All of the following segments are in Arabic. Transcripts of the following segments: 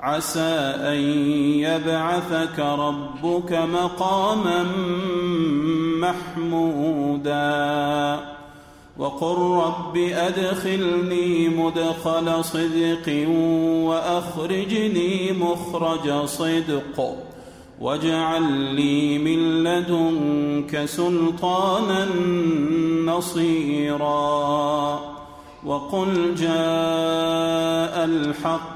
عسى أن يبعثك ربك مقاما محمودا. وقل رب أدخلني مدخل صدق وأخرجني مخرج صدق. واجعل لي من لدنك سلطانا نصيرا. وقل جاء الحق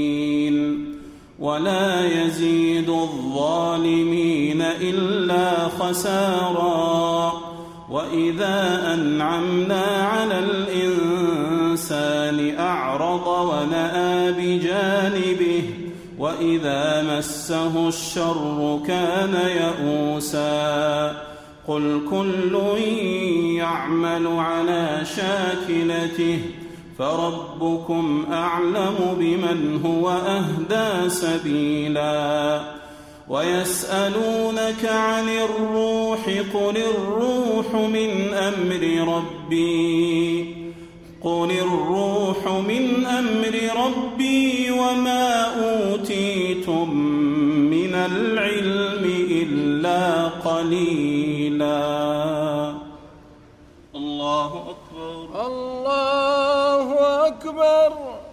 ولا يزيد الظالمين إلا خسارا. وإذا أنعمنا على الإنسان أعرض ونأى بجانبه وإذا مسه الشر كان يئوسا. قل كل يعمل على شاكلته فربكم اعلم بمن هو اهدى سبيلا ويسالونك عن الروح قل الروح من أمر ربي قل الروح من أمر ربي وما اوتيتم من العلم الا قليلا الله أكبر. الله أكبر.